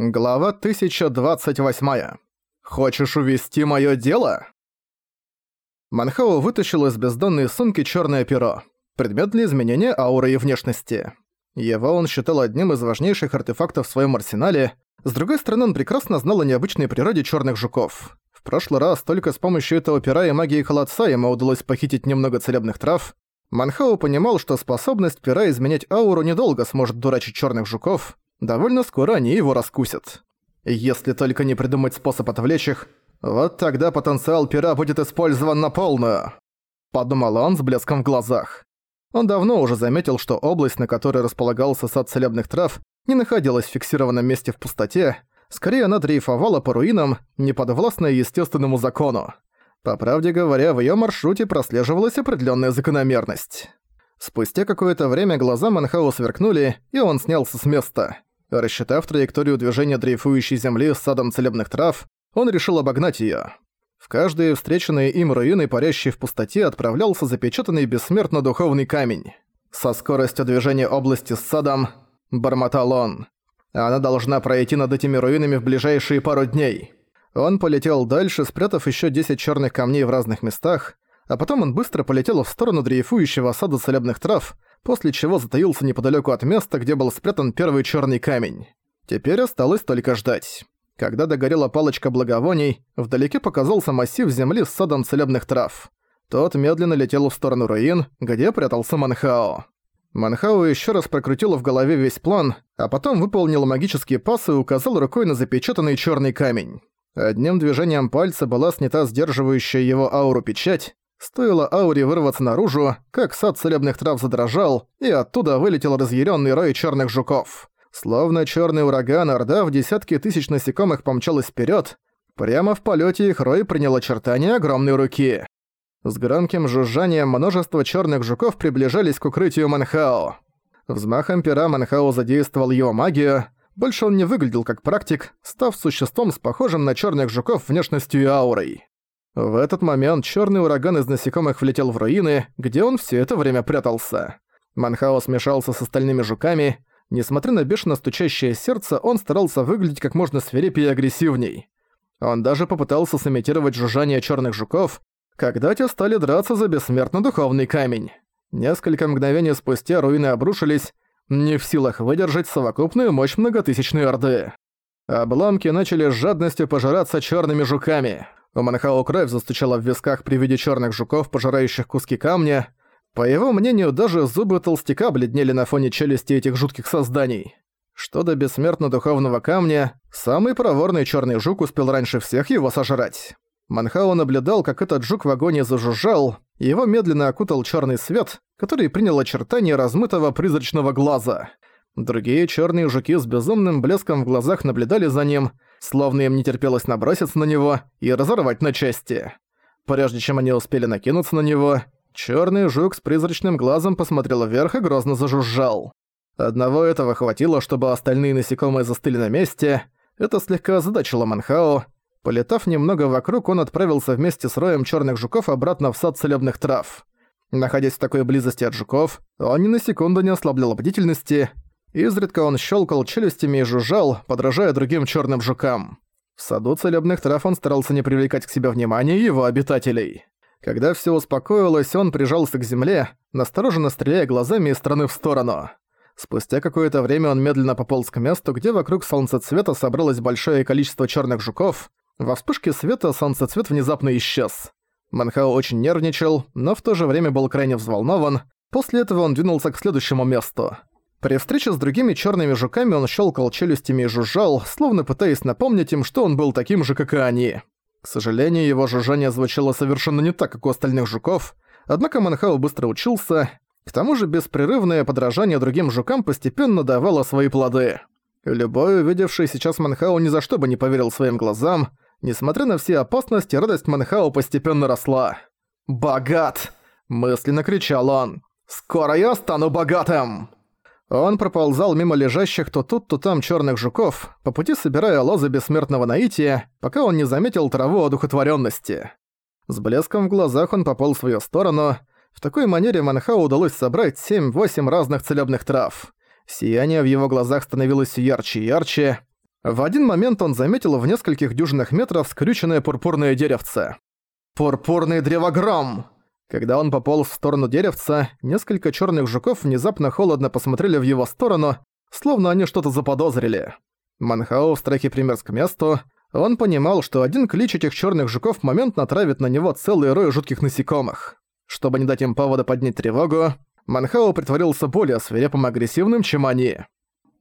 Глава 1028. «Хочешь увести моё дело?» Манхао вытащил из бездонной сумки чёрное перо. Предмет для изменения ауры и внешности. Его он считал одним из важнейших артефактов в своём арсенале. С другой стороны, он прекрасно знал о необычной природе чёрных жуков. В прошлый раз только с помощью этого пера и магии холодца ему удалось похитить немного целебных трав. Манхао понимал, что способность пера изменять ауру недолго сможет дурачить чёрных жуков, довольно скоро они его раскусят. Если только не придумать способ отвлечь их, вот тогда потенциал пера будет использован на полную. Подумал он с блеском в глазах. Он давно уже заметил, что область, на которой располагался сад целебных трав, не находилась в фиксированном месте в пустоте, скорее она дрейфовала по руинам, не подвластная естественному закону. По правде говоря, в её маршруте прослеживалась определённая закономерность. Спустя какое-то время глаза Манхау сверкнули, и он снялся с места. Рассчитав траекторию движения дрейфующей земли с садом целебных трав, он решил обогнать её. В каждые встреченные им руины, парящие в пустоте, отправлялся запечатанный бессмертно духовный камень. Со скоростью движения области с садом, бормотал он. Она должна пройти над этими руинами в ближайшие пару дней. Он полетел дальше, спрятав ещё 10 чёрных камней в разных местах, а потом он быстро полетел в сторону дрейфующего сада целебных трав, после чего затаился неподалеку от места, где был спрятан первый черный камень. Теперь осталось только ждать. Когда догорела палочка благовоний, вдалеке показался массив земли с садом целебных трав. Тот медленно летел в сторону руин, где прятался Манхао. Манхао еще раз прокрутил в голове весь план, а потом выполнил магические пасы и указал рукой на запечатанный черный камень. Одним движением пальца была снята сдерживающая его ауру печать, Стоило ауре вырваться наружу, как сад целебных трав задрожал, и оттуда вылетел разъяренный рой черных жуков. Словно черный ураган, орда в десятки тысяч насекомых помчалась вперед. Прямо в полете их рой принял очертания огромной руки. С громким жужжанием множество черных жуков приближались к укрытию Манхао. Взмахом пера Манхао задействовал его магию. Больше он не выглядел как практик, став существом с похожим на черных жуков внешностью и аурой. В этот момент черный ураган из насекомых влетел в руины, где он все это время прятался. Манхао смешался с остальными жуками. Несмотря на бешено стучащее сердце, он старался выглядеть как можно свирепее и агрессивней. Он даже попытался сымитировать жужжание черных жуков, когда те стали драться за бессмертно духовный камень. Несколько мгновений спустя руины обрушились, не в силах выдержать совокупную мощь многотысячной орды. Обломки начали с жадностью пожираться черными жуками. У Манхао кровь застучала в висках при виде черных жуков, пожирающих куски камня. По его мнению, даже зубы толстяка бледнели на фоне челюсти этих жутких созданий. Что до бессмертно-духовного камня, самый проворный черный жук успел раньше всех его сожрать. Манхао наблюдал, как этот жук в агонии зажужжал, и его медленно окутал черный свет, который принял очертания размытого призрачного глаза. Другие черные жуки с безумным блеском в глазах наблюдали за ним, словно им не терпелось наброситься на него и разорвать на части. Прежде чем они успели накинуться на него, черный жук с призрачным глазом посмотрел вверх и грозно зажужжал. Одного этого хватило, чтобы остальные насекомые застыли на месте. Это слегка озадачило Манхао. Полетав немного вокруг, он отправился вместе с роем черных жуков обратно в сад целебных трав. Находясь в такой близости от жуков, он ни на секунду не ослаблял бдительности, Изредка он щелкал челюстями и жужжал, подражая другим черным жукам. В саду целебных трав он старался не привлекать к себе внимания его обитателей. Когда все успокоилось, он прижался к земле, настороженно стреляя глазами из стороны в сторону. Спустя какое-то время он медленно пополз к месту, где вокруг солнцецвета собралось большое количество черных жуков. Во вспышке света солнцецвет внезапно исчез. Манхао очень нервничал, но в то же время был крайне взволнован. После этого он двинулся к следующему месту. При встрече с другими черными жуками он щелкал челюстями и жужжал, словно пытаясь напомнить им, что он был таким же, как и они. К сожалению, его жужжание звучало совершенно не так, как у остальных жуков, однако Манхау быстро учился. К тому же беспрерывное подражание другим жукам постепенно давало свои плоды. Любой, увидевший сейчас Манхау, ни за что бы не поверил своим глазам. Несмотря на все опасности, радость Манхау постепенно росла. «Богат!» – мысленно кричал он. «Скоро я стану богатым!» Он проползал мимо лежащих то тут, то там черных жуков, по пути собирая лозы бессмертного наития, пока он не заметил траву одухотворенности. С блеском в глазах он попал в свою сторону. В такой манере Манхау удалось собрать 7-8 разных целебных трав. Сияние в его глазах становилось ярче и ярче. В один момент он заметил в нескольких дюжинах метров скрюченное пурпурное деревце. «Пурпурный древогром!» Когда он пополз в сторону деревца, несколько черных жуков внезапно холодно посмотрели в его сторону, словно они что-то заподозрили. Манхао в страхе примерз к месту. Он понимал, что один клич этих черных жуков моментно травит на него целый рой жутких насекомых. Чтобы не дать им повода поднять тревогу, Манхао притворился более свирепым и агрессивным, чем они.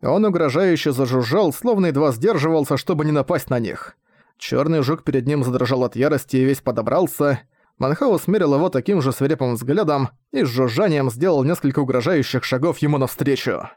Он угрожающе зажужжал, словно едва сдерживался, чтобы не напасть на них. Черный жук перед ним задрожал от ярости и весь подобрался — Манхаус смерил его таким же свирепым взглядом и с жужжанием сделал несколько угрожающих шагов ему навстречу.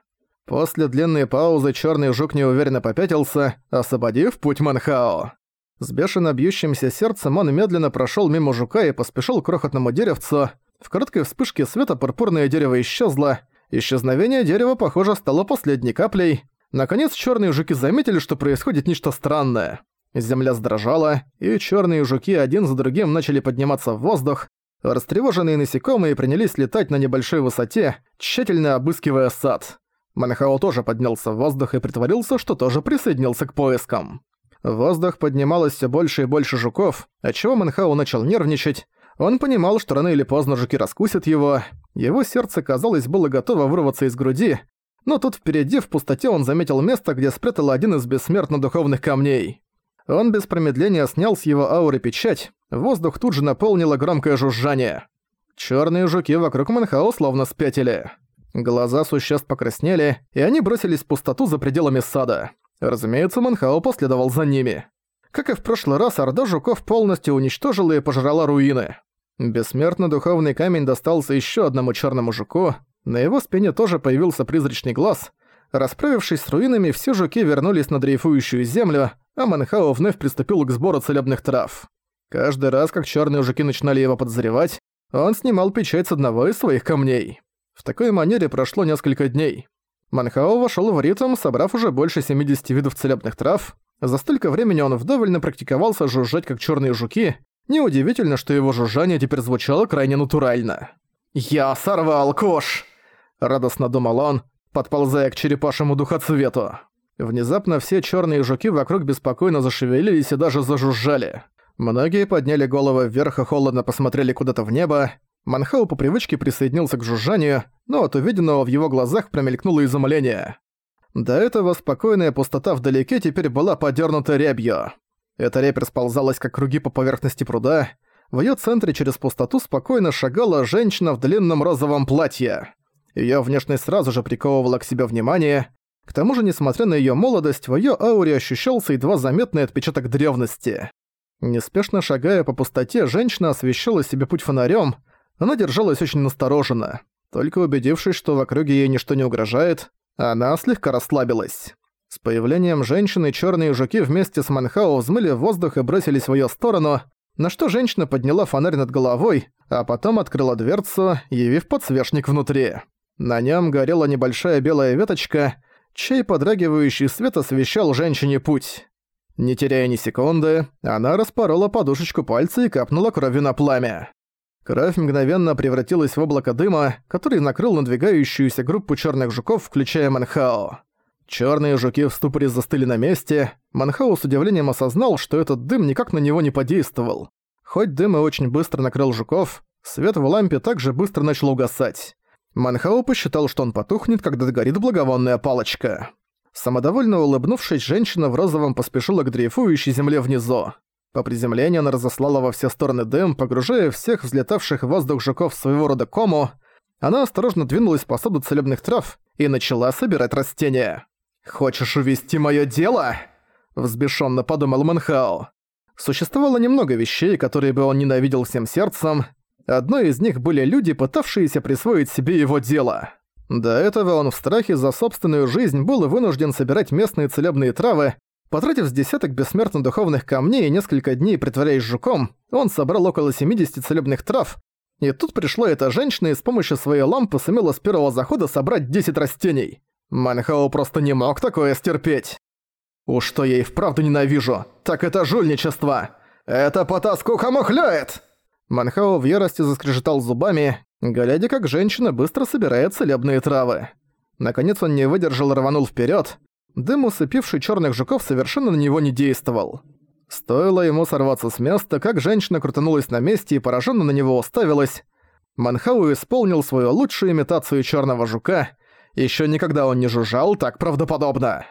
После длинной паузы черный жук неуверенно попятился, освободив путь Манхао. С бешено бьющимся сердцем он медленно прошел мимо жука и поспешил к крохотному деревцу. В короткой вспышке света пурпурное дерево исчезло. Исчезновение дерева, похоже, стало последней каплей. Наконец черные жуки заметили, что происходит нечто странное. Земля сдрожала, и черные жуки один за другим начали подниматься в воздух. Растревоженные насекомые принялись летать на небольшой высоте, тщательно обыскивая сад. Манхао тоже поднялся в воздух и притворился, что тоже присоединился к поискам. В воздух поднималось все больше и больше жуков, отчего Манхао начал нервничать. Он понимал, что рано или поздно жуки раскусят его. Его сердце, казалось, было готово вырваться из груди, но тут впереди в пустоте он заметил место, где спрятал один из бессмертно духовных камней. Он без промедления снял с его ауры печать, воздух тут же наполнило громкое жужжание. Чёрные жуки вокруг Манхау словно спятили. Глаза существ покраснели, и они бросились в пустоту за пределами сада. Разумеется, Манхао последовал за ними. Как и в прошлый раз, орда жуков полностью уничтожила и пожрала руины. Бессмертно духовный камень достался еще одному черному жуку, на его спине тоже появился призрачный глаз. Расправившись с руинами, все жуки вернулись на дрейфующую землю, а Манхао вновь приступил к сбору целебных трав. Каждый раз, как черные жуки начинали его подозревать, он снимал печать с одного из своих камней. В такой манере прошло несколько дней. Манхао вошел в ритм, собрав уже больше 70 видов целебных трав. За столько времени он вдоволь практиковался жужжать как черные жуки. Неудивительно, что его жужжание теперь звучало крайне натурально. «Я сорвал кош!» – радостно думал он, подползая к черепашему духоцвету. Внезапно все черные жуки вокруг беспокойно зашевелились и даже зажужжали. Многие подняли головы вверх и холодно посмотрели куда-то в небо. Манхау по привычке присоединился к жужжанию, но от увиденного в его глазах промелькнуло изумление. До этого спокойная пустота вдалеке теперь была подернута рябью. Эта рябь расползалась как круги по поверхности пруда. В ее центре через пустоту спокойно шагала женщина в длинном розовом платье. Ее внешность сразу же приковывала к себе внимание, к тому же, несмотря на её молодость, в её ауре ощущался едва заметный отпечаток древности. Неспешно шагая по пустоте, женщина освещала себе путь фонарём, она держалась очень настороженно. Только убедившись, что в округе ей ничто не угрожает, она слегка расслабилась. С появлением женщины чёрные жуки вместе с Манхао взмыли в воздух и бросились в её сторону, на что женщина подняла фонарь над головой, а потом открыла дверцу, явив подсвечник внутри. На нём горела небольшая белая веточка — чей подрагивающий свет освещал женщине путь. Не теряя ни секунды, она распорола подушечку пальца и капнула кровью на пламя. Кровь мгновенно превратилась в облако дыма, который накрыл надвигающуюся группу черных жуков, включая Манхао. Черные жуки в ступоре застыли на месте. Манхао с удивлением осознал, что этот дым никак на него не подействовал. Хоть дым и очень быстро накрыл жуков, свет в лампе также быстро начал угасать. Манхао посчитал, что он потухнет, когда догорит благовонная палочка. Самодовольно улыбнувшись, женщина в розовом поспешила к дрейфующей земле внизу. По приземлению она разослала во все стороны дым, погружая всех взлетавших в воздух жуков своего рода кому. Она осторожно двинулась по саду целебных трав и начала собирать растения. «Хочешь увести моё дело?» – взбешённо подумал Манхао. Существовало немного вещей, которые бы он ненавидел всем сердцем, Одной из них были люди, пытавшиеся присвоить себе его дело. До этого он в страхе за собственную жизнь был вынужден собирать местные целебные травы. Потратив с десяток бессмертно духовных камней и несколько дней притворяясь жуком, он собрал около 70 целебных трав. И тут пришла эта женщина и с помощью своей лампы сумела с первого захода собрать 10 растений. Манхао просто не мог такое стерпеть. Уж что я и вправду ненавижу, так это жульничество. Это потаску камухляет! Манхао в ярости заскрежетал зубами, глядя, как женщина быстро собирает целебные травы. Наконец он не выдержал и рванул вперед. Дым, усыпивший черных жуков, совершенно на него не действовал. Стоило ему сорваться с места, как женщина крутанулась на месте и пораженно на него уставилась. Манхау исполнил свою лучшую имитацию черного жука. Еще никогда он не жужжал так правдоподобно.